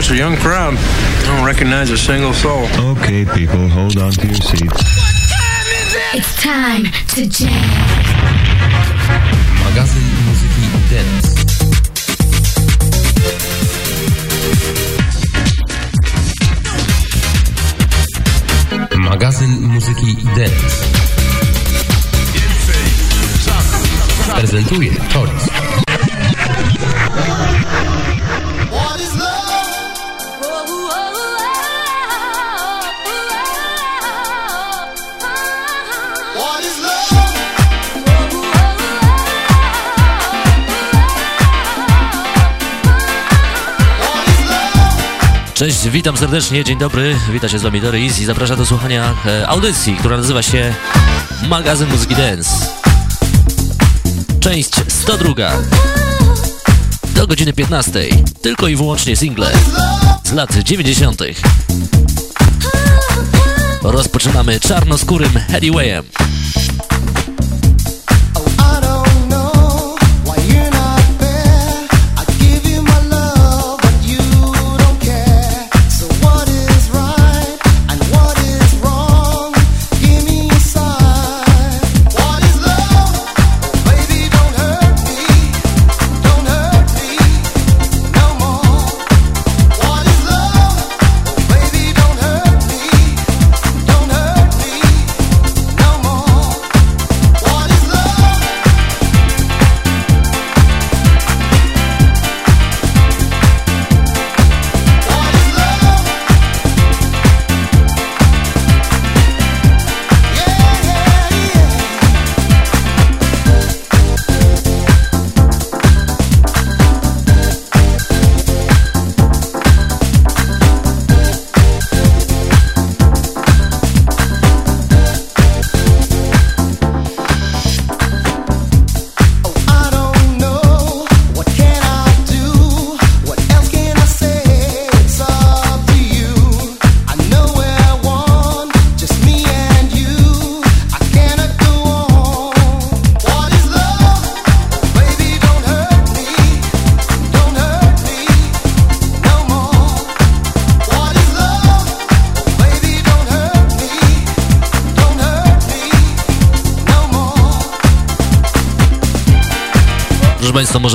it's a young crowd. I don't recognize a single soul. Okay, people, hold on to your seats. What time is it? It's time to jam. Magazyn muzyki Dance. Magazyn muzyki Dance. Prezentuje Toris. Cześć, witam serdecznie, dzień dobry, witam się z wami Doris i zapraszam do słuchania e, audycji, która nazywa się Magazyn Muzyki Dance. Część 102. Do godziny 15. Tylko i wyłącznie single z lat 90. Rozpoczynamy czarnoskórym Headwayem. Państwa,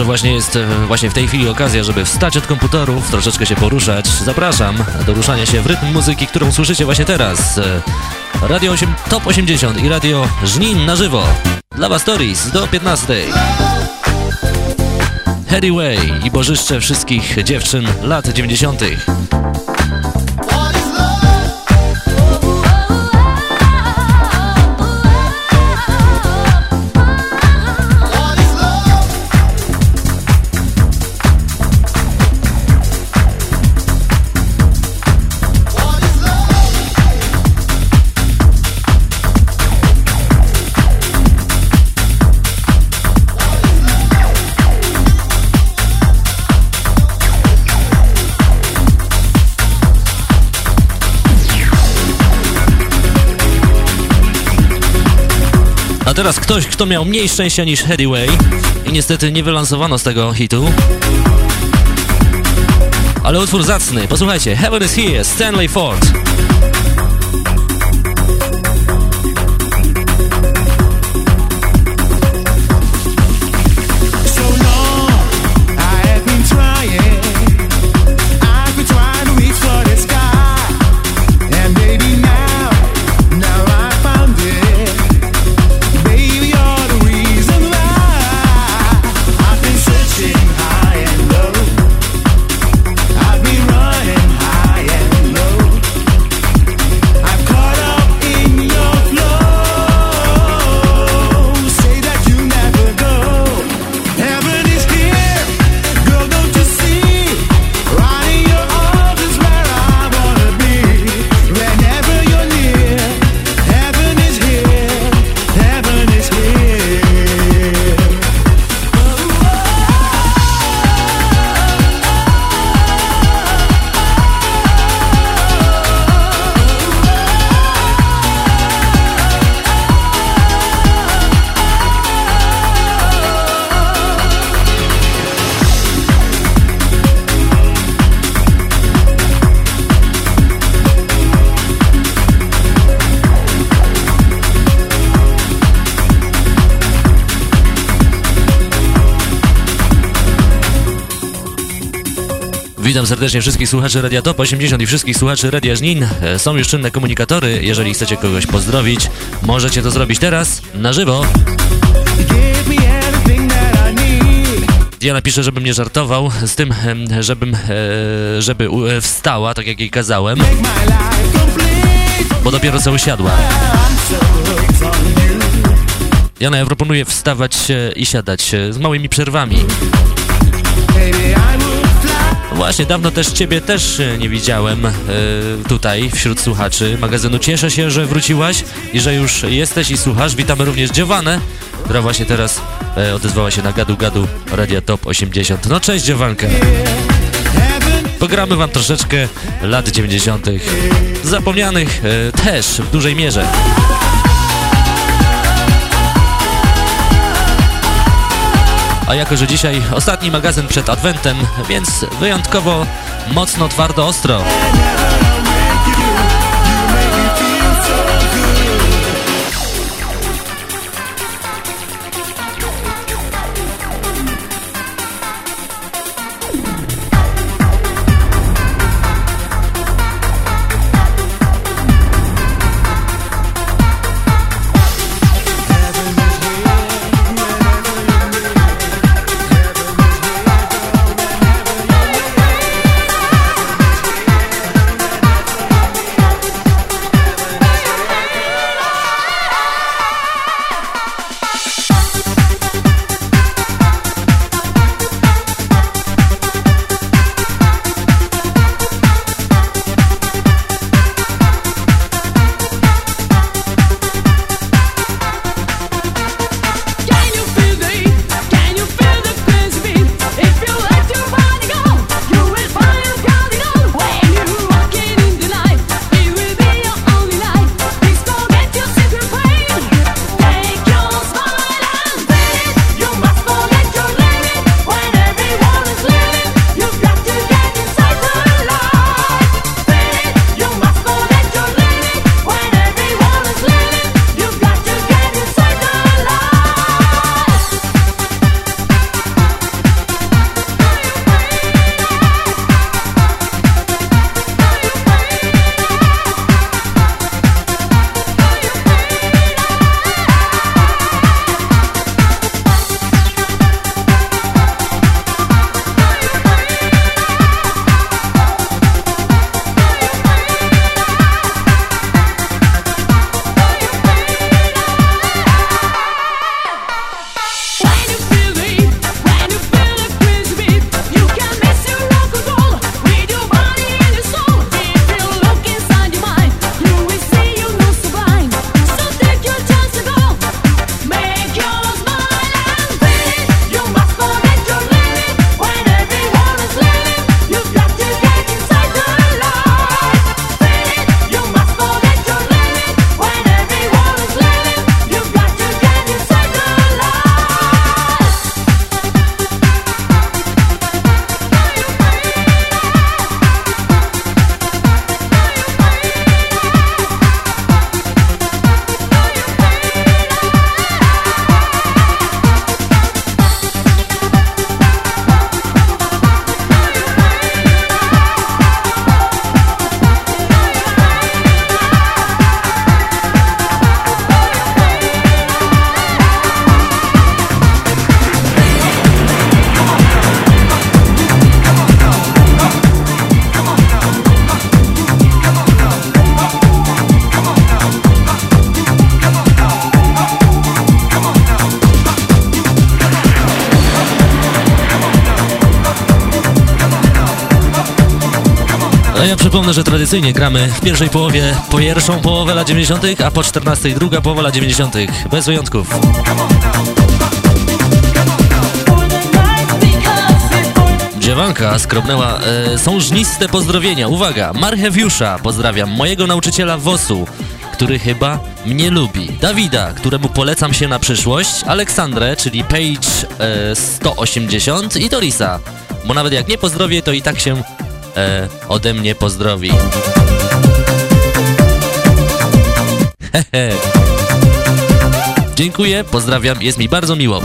właśnie jest e, właśnie w tej chwili okazja, żeby wstać od komputerów, troszeczkę się poruszać. Zapraszam do ruszania się w rytm muzyki, którą słyszycie właśnie teraz. E, Radio 8 Top 80 i Radio Żnin na żywo. Dla Was Stories do 15. Harry Way i bożyszcze wszystkich dziewczyn lat 90. teraz ktoś, kto miał mniej szczęścia niż Headway i niestety nie wylansowano z tego hitu. Ale utwór zacny, posłuchajcie, Heaven is Here, Stanley Ford. Witam serdecznie wszystkich słuchaczy Radia Top 80 i wszystkich słuchaczy Radia Żnin. E, Są już czynne komunikatory. Jeżeli chcecie kogoś pozdrowić, możecie to zrobić teraz, na żywo. Diana pisze, żebym nie żartował z tym, żebym, e, żeby e, wstała, tak jak jej kazałem, bo dopiero co usiadła. Jana, ja proponuję wstawać i siadać z małymi przerwami. Właśnie, dawno też Ciebie też e, nie widziałem e, tutaj wśród słuchaczy magazynu. Cieszę się, że wróciłaś i że już jesteś i słuchasz. Witamy również Dziowanę, która właśnie teraz e, odezwała się na gadu gadu Radia Top 80. No cześć Dziowanka. Pogramy Wam troszeczkę lat 90. Zapomnianych e, też w dużej mierze. A jako, że dzisiaj ostatni magazyn przed Adwentem, więc wyjątkowo mocno, twardo, ostro. Ja przypomnę, że tradycyjnie gramy w pierwszej połowie pierwszą połowę lat 90., a po 14 druga połowa lat 90. Bez wyjątków. Dziewanka skrobnęła, e, są żniste pozdrowienia. Uwaga, Marchewiusza pozdrawiam, mojego nauczyciela WOS-u, który chyba mnie lubi. Dawida, któremu polecam się na przyszłość. Aleksandrę, czyli Page e, 180 i Torisa, bo nawet jak nie pozdrowię, to i tak się e, ode mnie pozdrowi. Dziękuję, pozdrawiam, jest mi bardzo miło.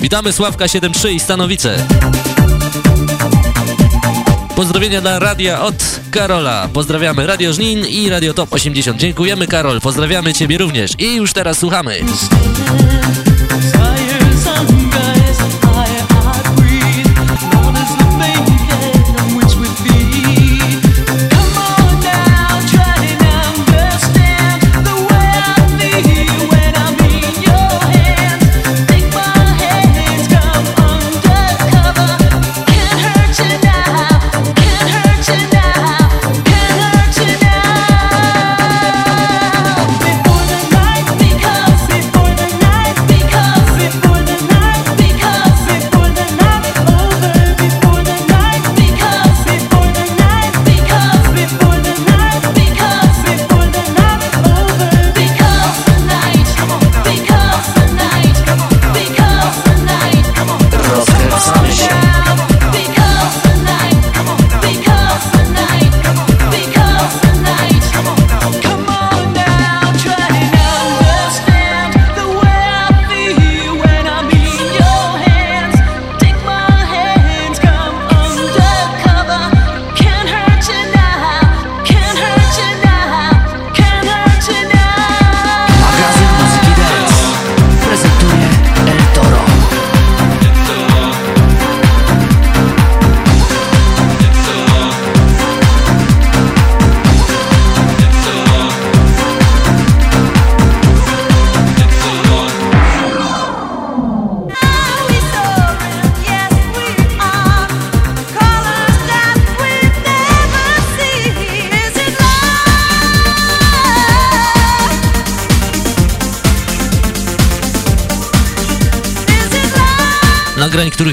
Witamy Sławka 73 i Stanowice. Pozdrowienia dla radia od Karola. Pozdrawiamy Radio Żnin i Radio Top 80. Dziękujemy Karol, pozdrawiamy Ciebie również i już teraz słuchamy.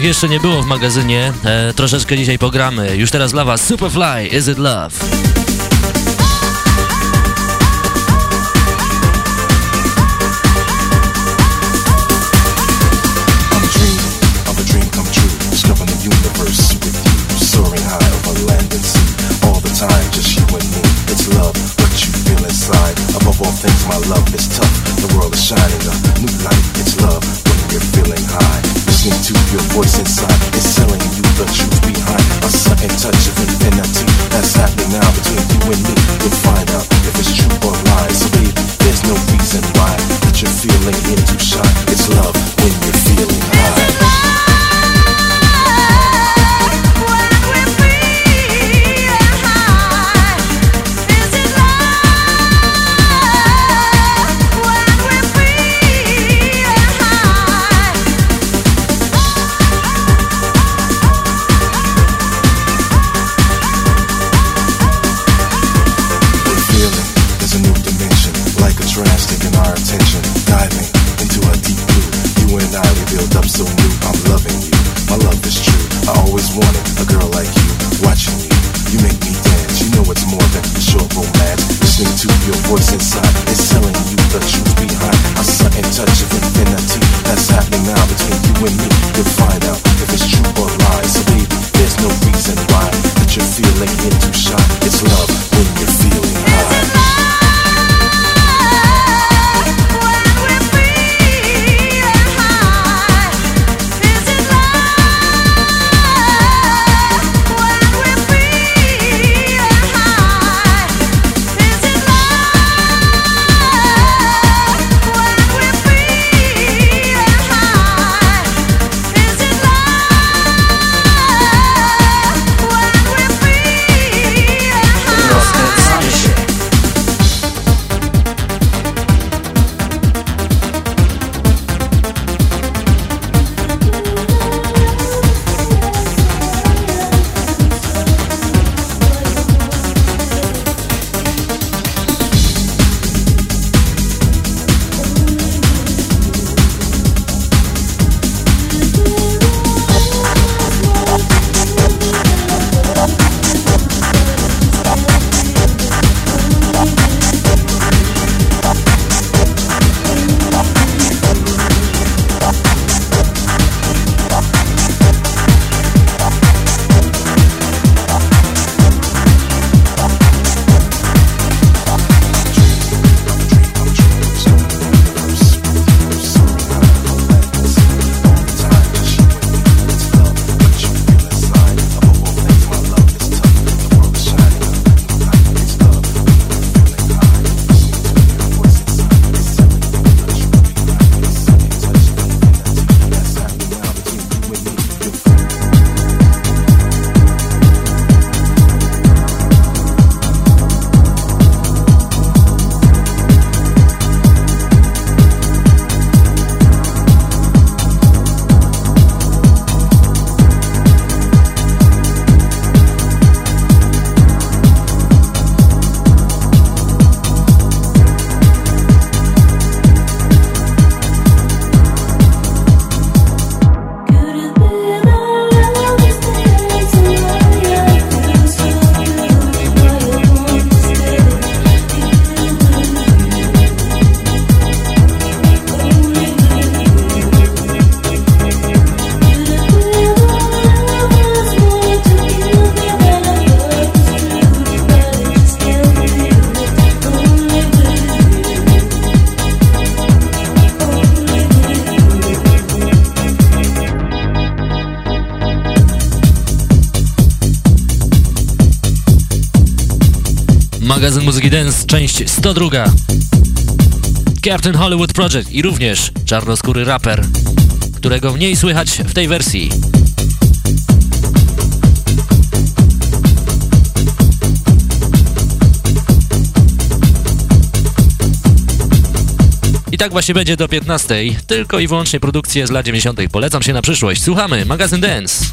jeszcze nie było w magazynie, e, troszeczkę dzisiaj pogramy. Już teraz dla Was Superfly, Is It Love? Dance, część 102. Captain Hollywood Project i również czarnoskóry raper, którego mniej słychać w tej wersji. I tak właśnie będzie do 15. Tylko i wyłącznie produkcje z lat 90. Polecam się na przyszłość. Słuchamy, magazyn Dance.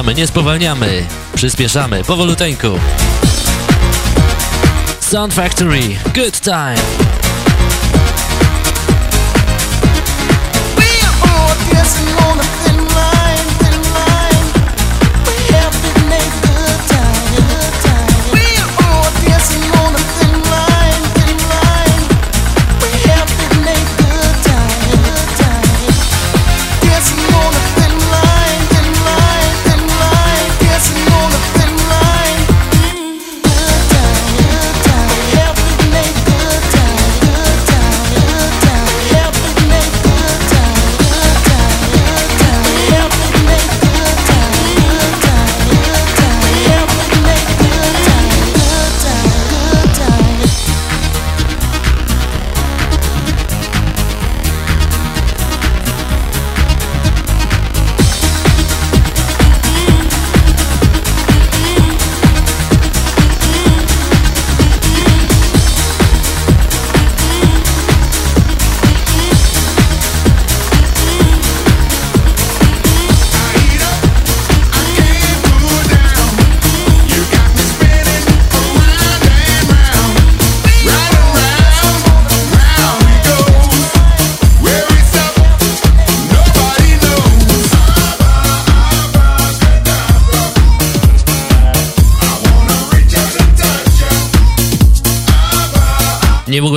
Spowalniamy? Nie spowalniamy. Przyspieszamy, powoluteńku. Sound Factory, good time.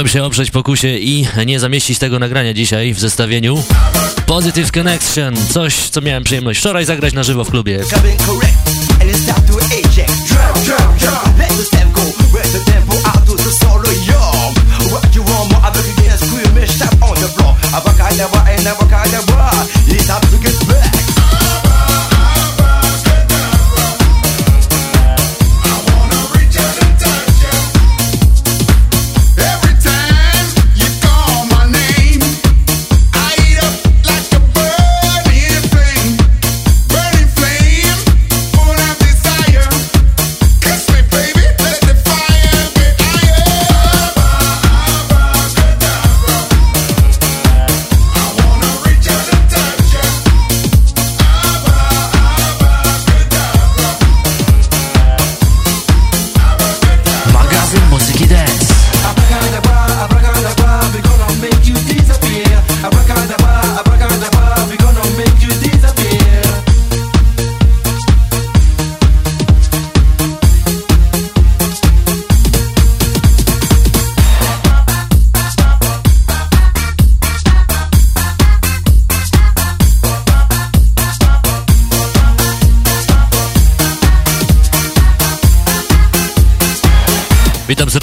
Mogłem się oprzeć pokusie i nie zamieścić tego nagrania dzisiaj w zestawieniu. Positive Connection, coś co miałem przyjemność wczoraj zagrać na żywo w klubie.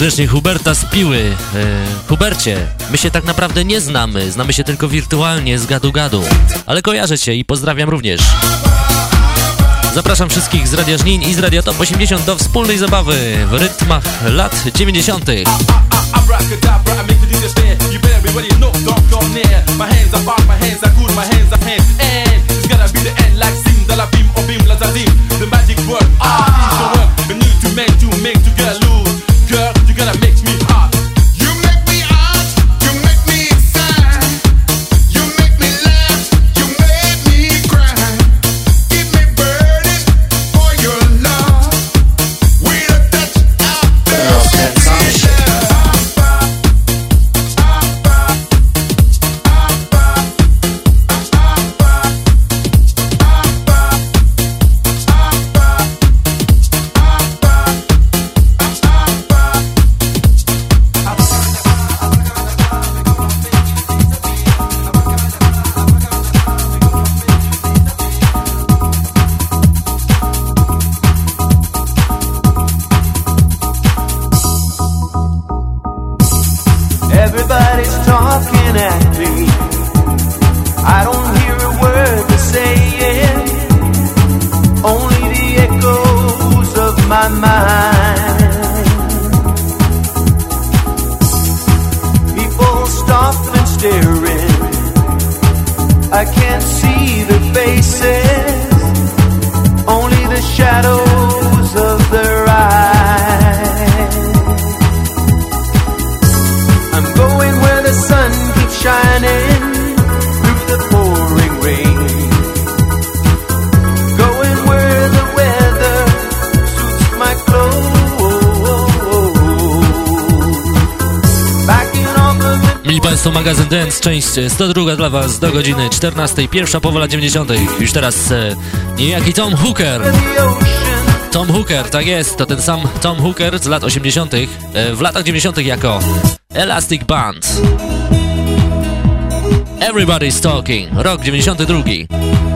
Serdecznie Huberta z Piły. E, Hubercie, my się tak naprawdę nie znamy, znamy się tylko wirtualnie z gadu gadu, ale kojarzę cię i pozdrawiam również. Zapraszam wszystkich z Radia Żnin i z Radia Top 80 do wspólnej zabawy w rytmach lat 90. Abracadabra, I make the DJ stand. You better be ready, no, don't come near. My hands Państwo, magazyn Dance, część 102 dla Was do godziny 14, pierwsza połowa lat 90. Już teraz e, niejaki Tom Hooker. Tom Hooker, tak jest, to ten sam Tom Hooker z lat 80. E, w latach 90. jako Elastic Band. Everybody's Talking, rok 92.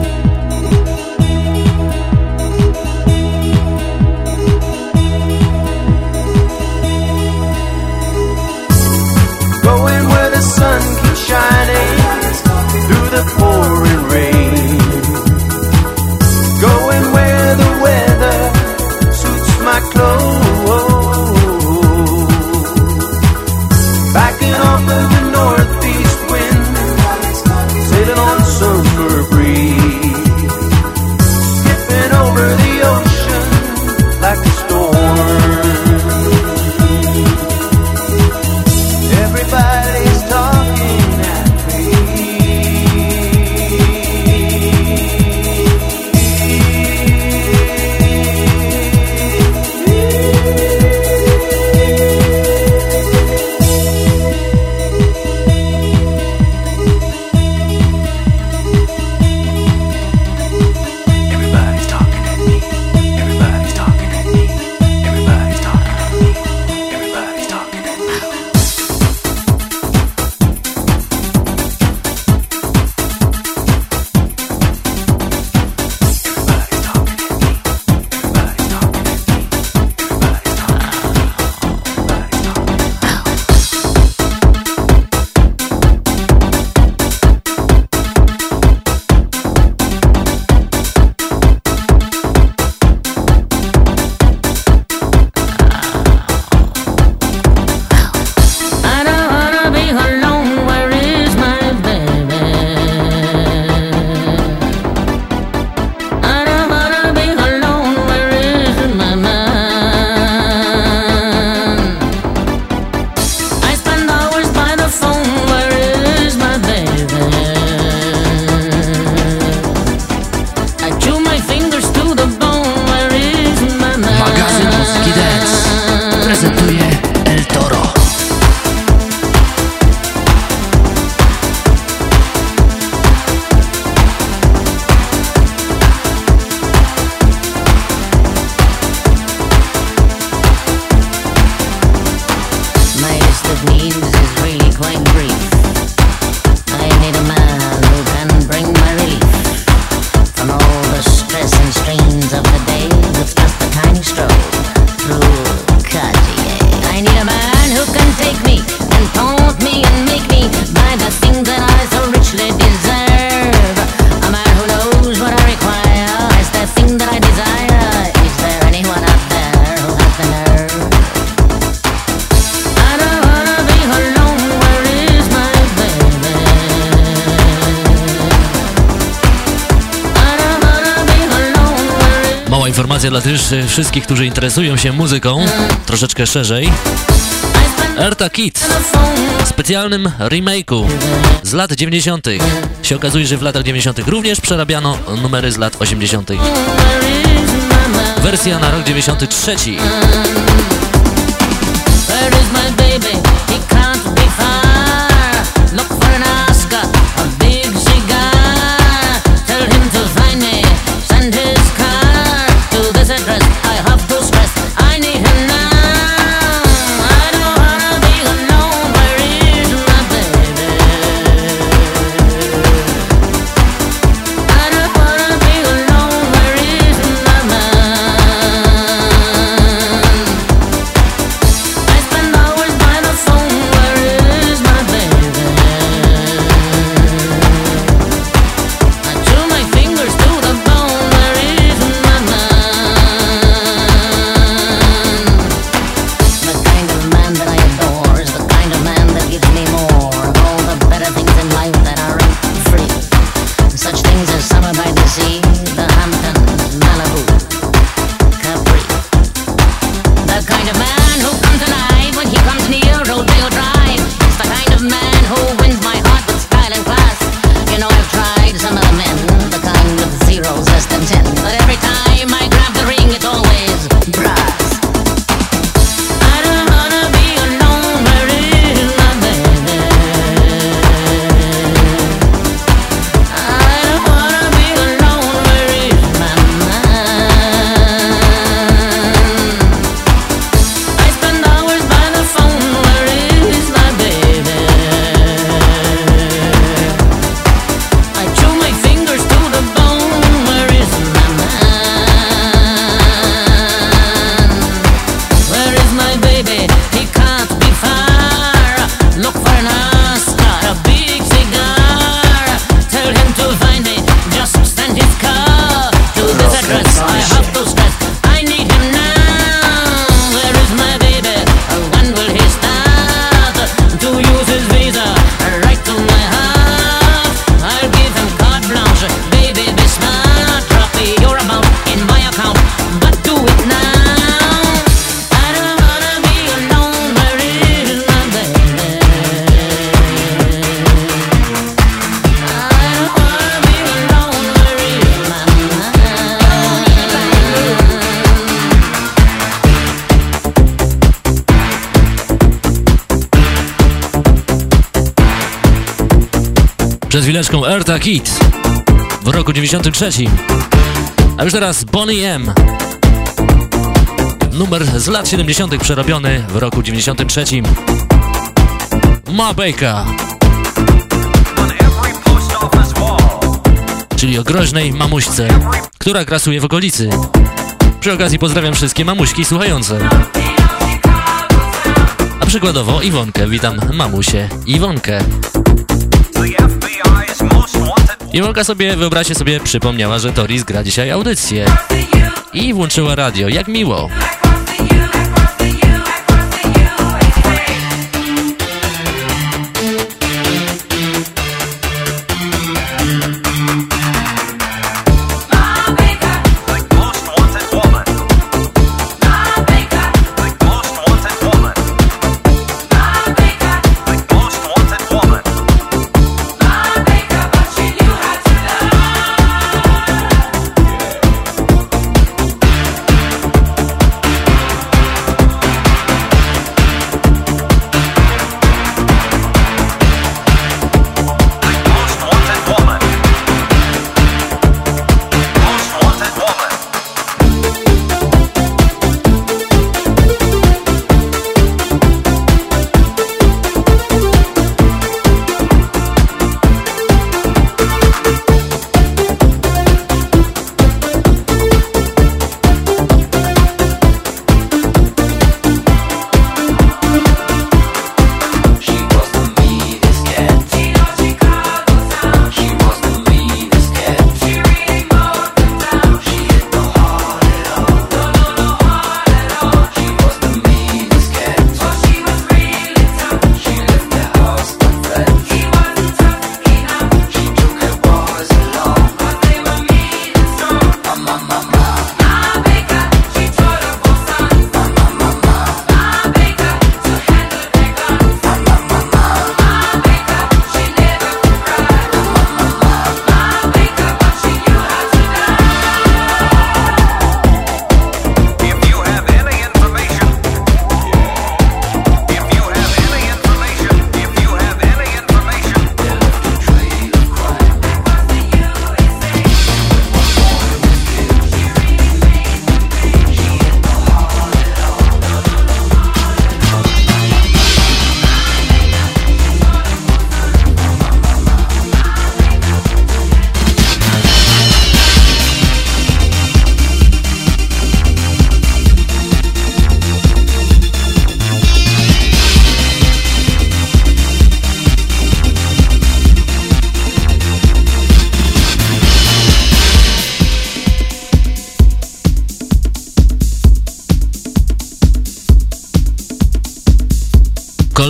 którzy interesują się muzyką troszeczkę szerzej. Erta Kid w specjalnym remake'u z lat 90. Się okazuje, że w latach 90. również przerabiano numery z lat 80. Wersja na rok 93. chwileczką Erta w roku 93. A już teraz Bonnie M. Numer z lat 70. przerobiony w roku 93. Ma Baker. Czyli o groźnej mamuśce, która grasuje w okolicy. Przy okazji pozdrawiam wszystkie mamuśki słuchające. A przykładowo Iwonkę, witam mamusie Iwonkę. I Molka sobie, wyobraźcie sobie, przypomniała, że Doris gra dzisiaj audycję. I włączyła radio. Jak miło.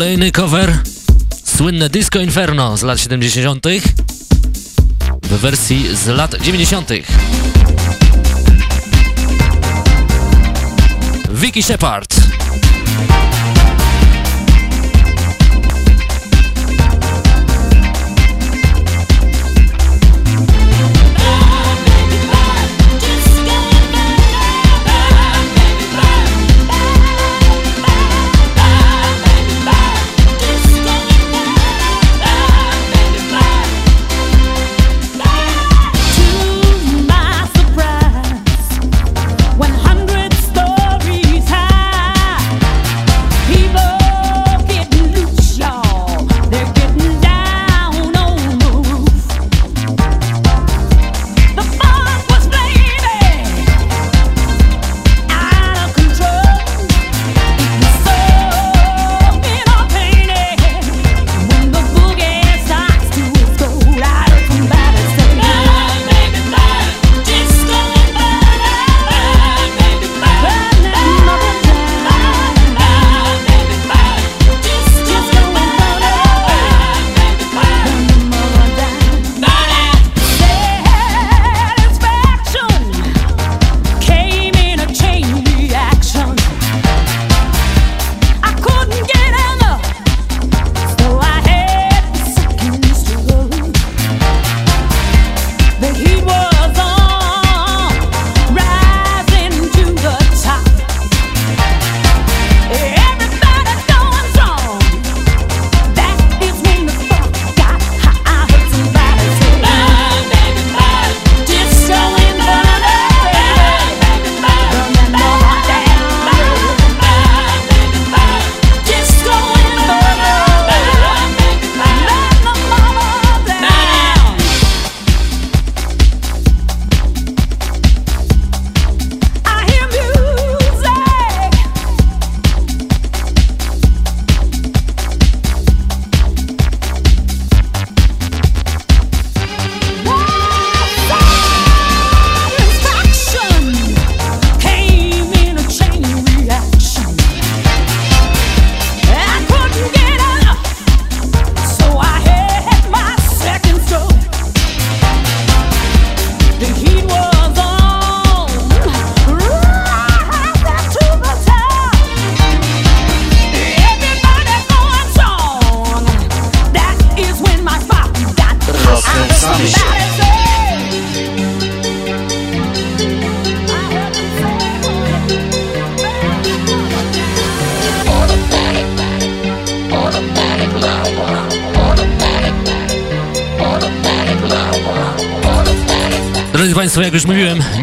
Kolejny cover, słynne Disco Inferno z lat 70. w wersji z lat 90. Vicky Shepard.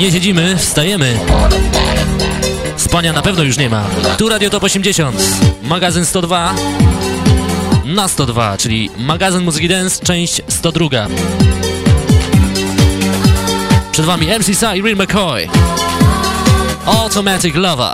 Nie siedzimy, wstajemy. Spania na pewno już nie ma. Tu Radio Top 80, magazyn 102 na 102, czyli magazyn Muzyki Dance, część 102. Przed Wami MC Sa i Real McCoy. Automatic Lover.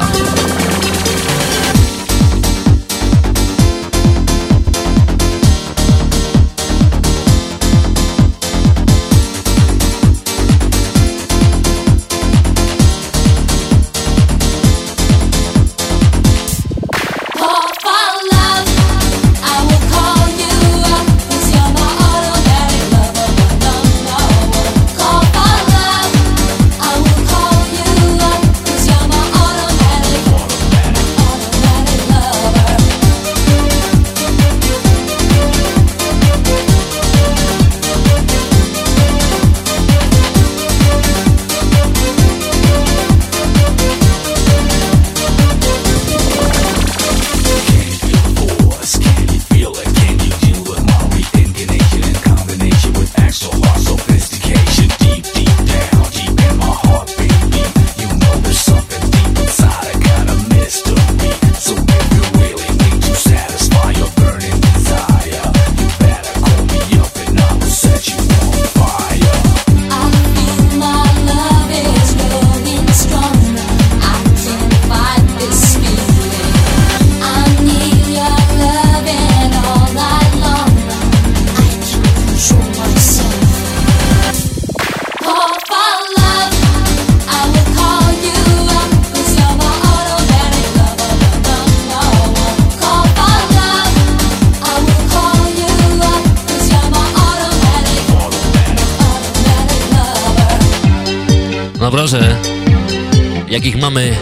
Mamy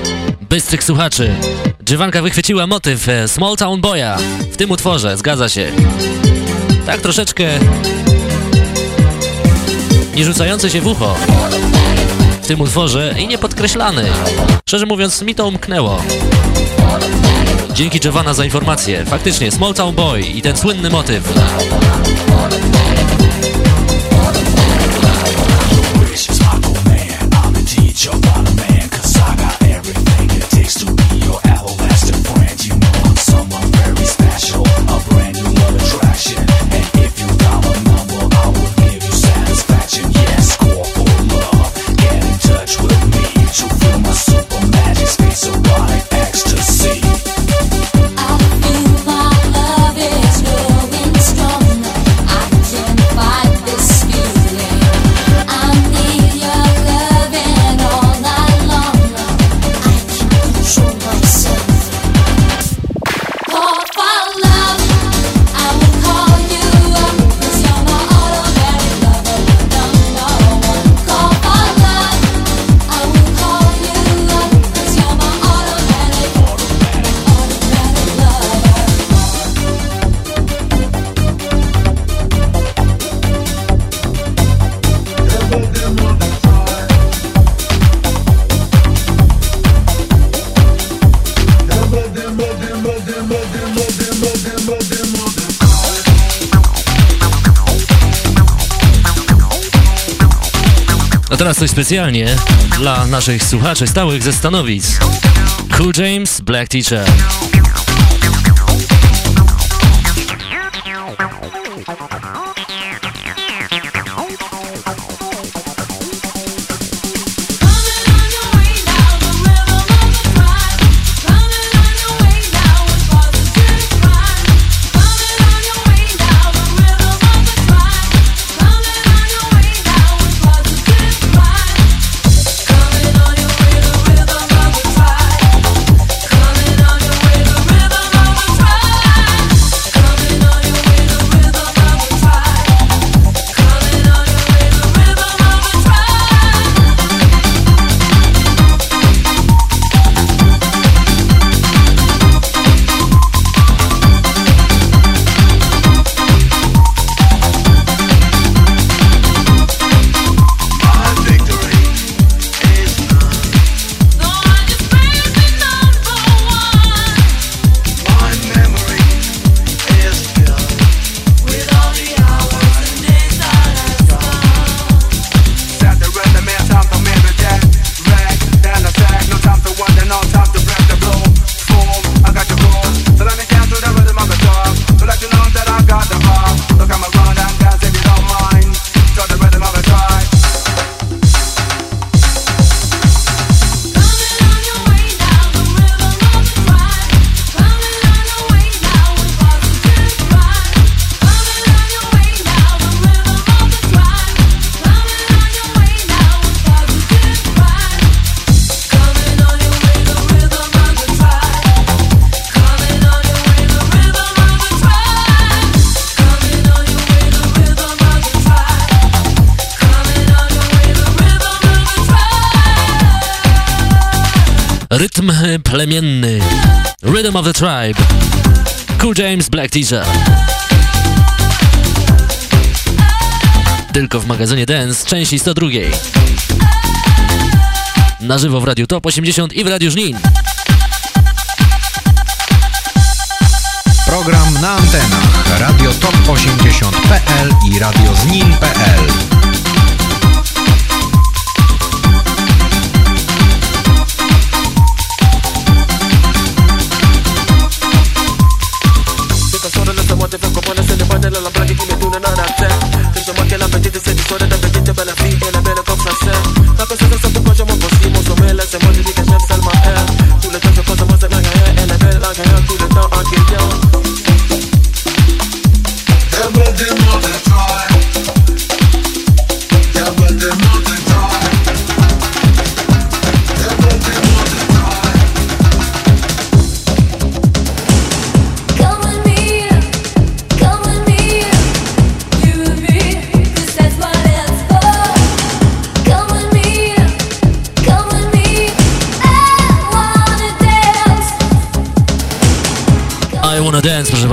bystrych słuchaczy. Dżywanka wychwyciła motyw e, Small Town Boya w tym utworze, zgadza się. Tak troszeczkę nie rzucający się w ucho w tym utworze i nie podkreślany. Szczerze mówiąc, mi to umknęło. Dzięki Giovanna za informację. Faktycznie, Small Town Boy i ten słynny motyw. Coś specjalnie dla naszych słuchaczy stałych ze Stanowic. Cool James, Black Teacher. Rhythm of the Tribe. Cool James Black Teacher. Tylko w magazynie Dance, części 102. Na żywo w Radiu Top 80 i w Radiu Żnin. Program na antenach Radio Top 80.pl i Radio Znin.pl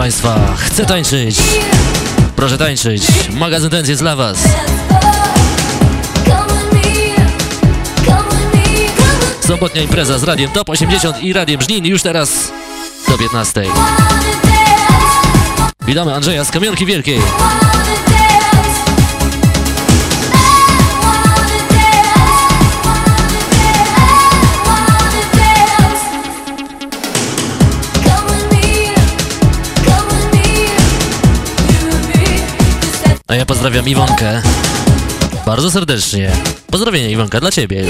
Państwa. Chcę tańczyć. Proszę tańczyć. Magazyn Dance jest dla Was. Sobotnia impreza z Radiem Top 80 i Radiem Żnin już teraz do 15. Witamy Andrzeja z Kamionki Wielkiej. A ja pozdrawiam Iwonkę. Bardzo serdecznie. Pozdrowienia Iwonka dla Ciebie.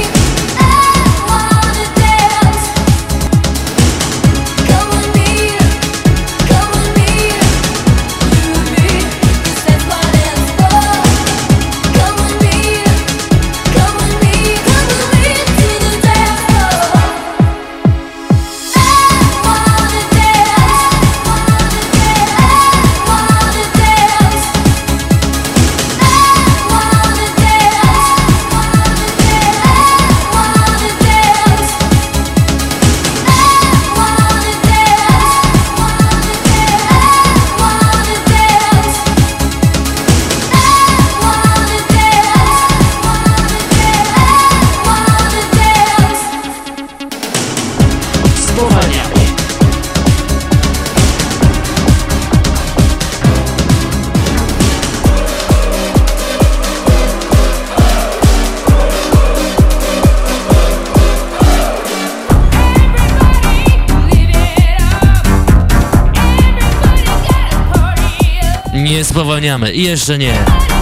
Nie spowalniamy i jeszcze nie.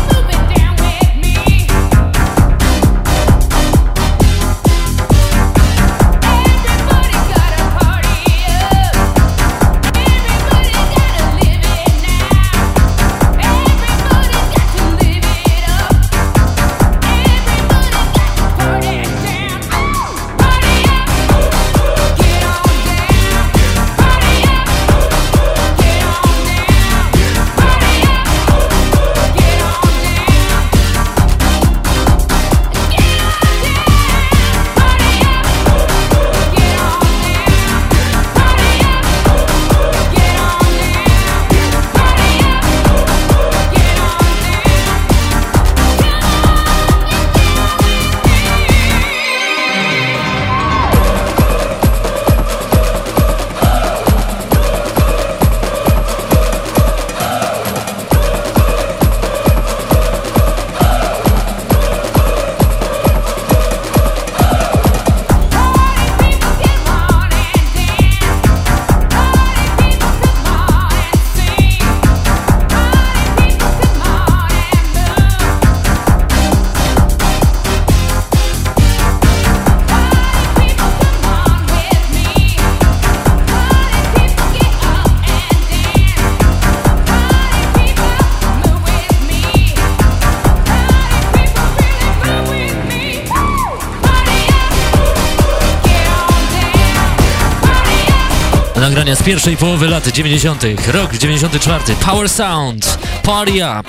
Nagrania z pierwszej połowy lat 90. Rok 94. Power Sound. Party Up.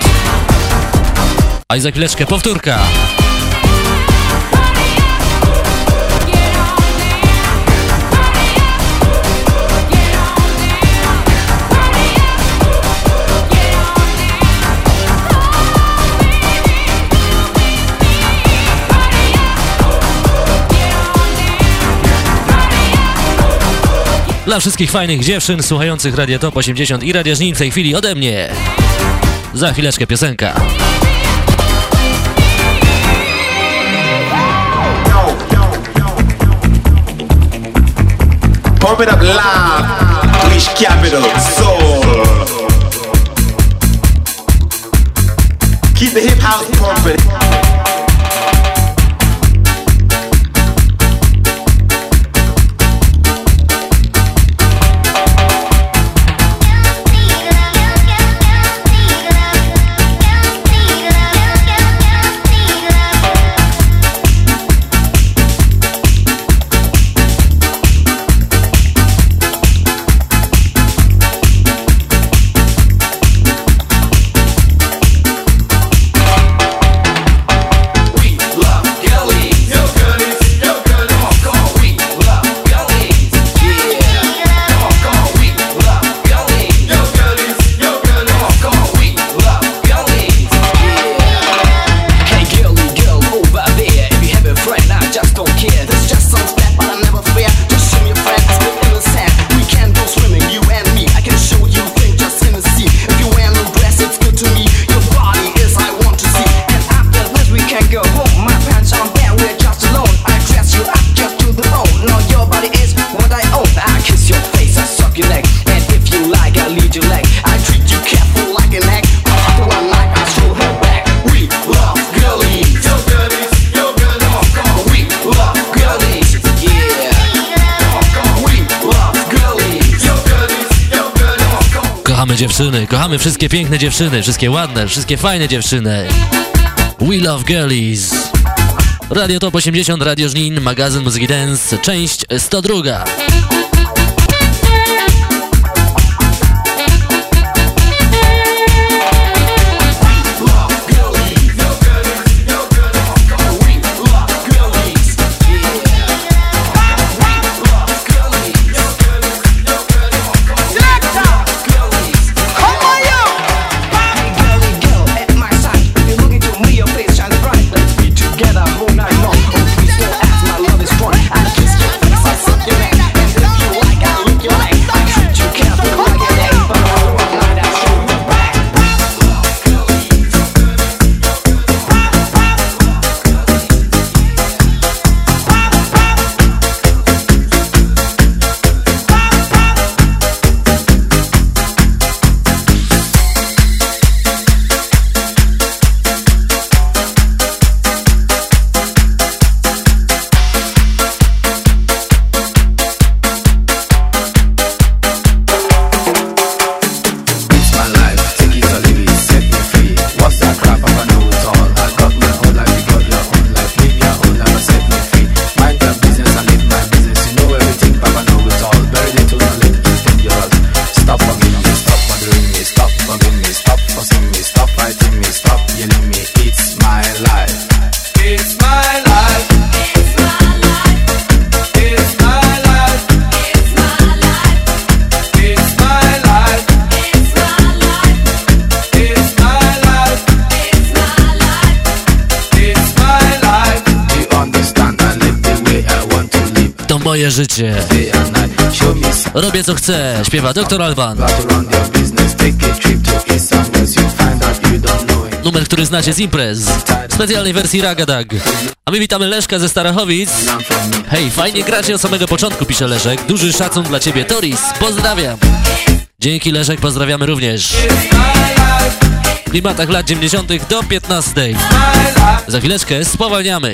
A i za chwileczkę powtórka. Dla wszystkich fajnych dziewczyn słuchających Radia Top 80 i Radia Żnin w tej chwili ode mnie. Za chwileczkę piosenka. Pump it up loud. Unleash capital soul. Keep the hip house pumping. Wszystkie piękne dziewczyny, wszystkie ładne, wszystkie fajne dziewczyny. We love girlies. Radio Top 80, Radio Żnin, magazyn Muzyki Dance, część 102. chce, śpiewa Dr. Alban. Numer, który znacie z imprez, w specjalnej wersji Ragadag. A my witamy Leszka ze Starachowic. Hej, fajnie gracie od samego początku, pisze Leszek. Duży szacun dla ciebie, Toris. Pozdrawiam. Dzięki Leszek, pozdrawiamy również. W klimatach lat 90. do 15. Za chwileczkę spowalniamy.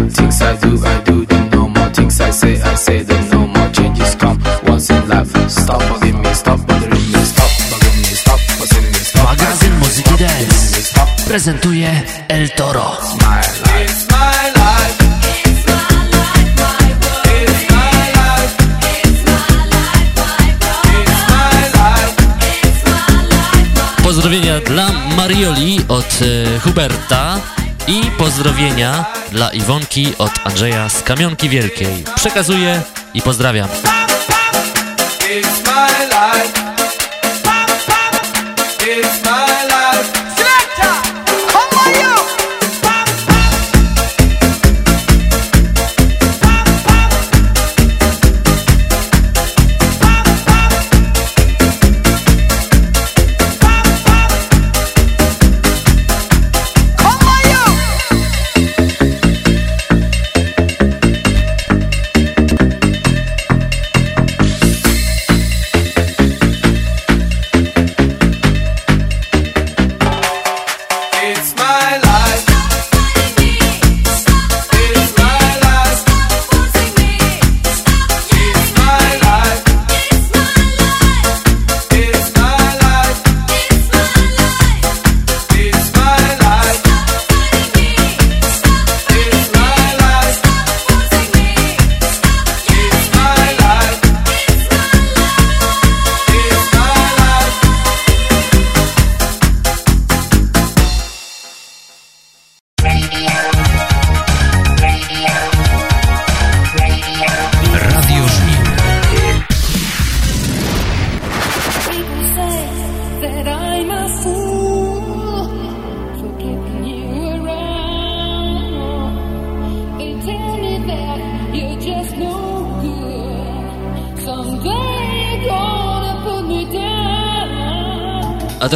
prezentuje El Toro. Pozdrowienia dla Marioli od y, Huberta i pozdrowienia dla Iwonki od Andrzeja z Kamionki Wielkiej. Przekazuję i pozdrawiam.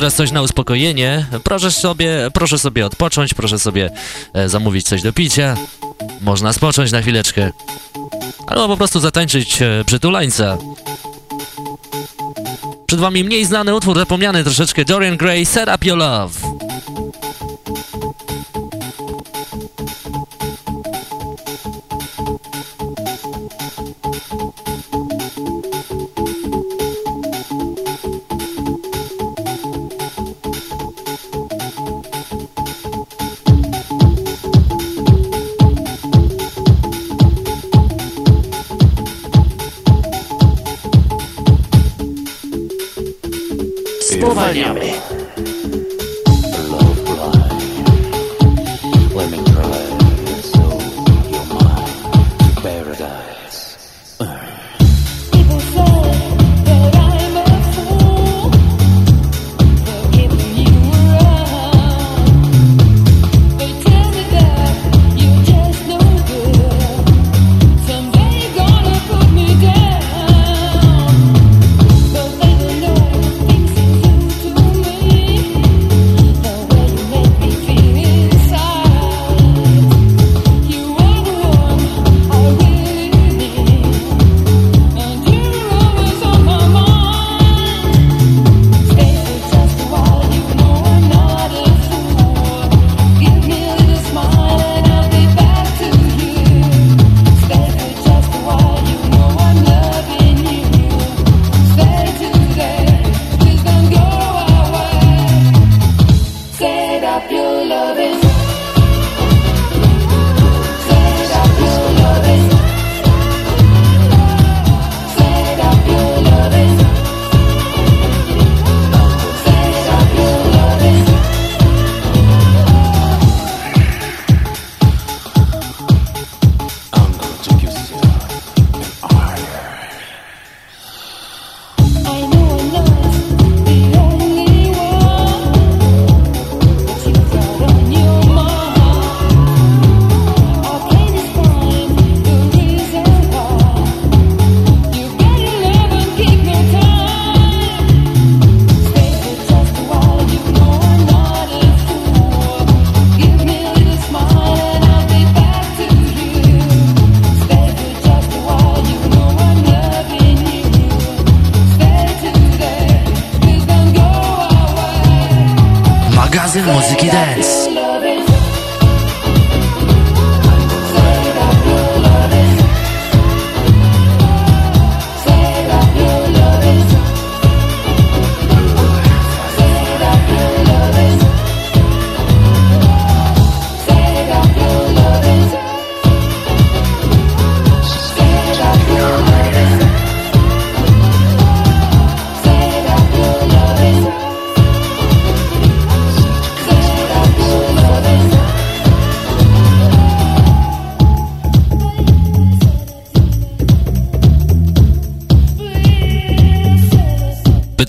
Teraz coś na uspokojenie. Proszę sobie, proszę sobie odpocząć, proszę sobie e, zamówić coś do picia. Można spocząć na chwileczkę. Albo po prostu zatańczyć e, przytulańca. Przed wami mniej znany utwór, zapomniany troszeczkę Dorian Gray, Set Up Your Love.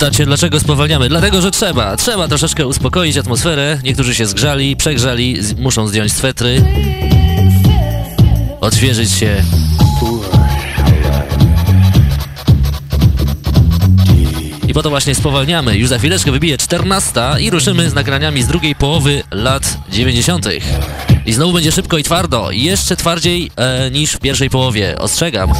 Pytacie, dlaczego spowalniamy? Dlatego, że trzeba. Trzeba troszeczkę uspokoić atmosferę. Niektórzy się zgrzali, przegrzali, muszą zdjąć swetry, odświeżyć się. I po to właśnie spowalniamy. Już za chwileczkę wybije 14 i ruszymy z nagraniami z drugiej połowy lat 90. I znowu będzie szybko i twardo. Jeszcze twardziej e, niż w pierwszej połowie. Ostrzegam.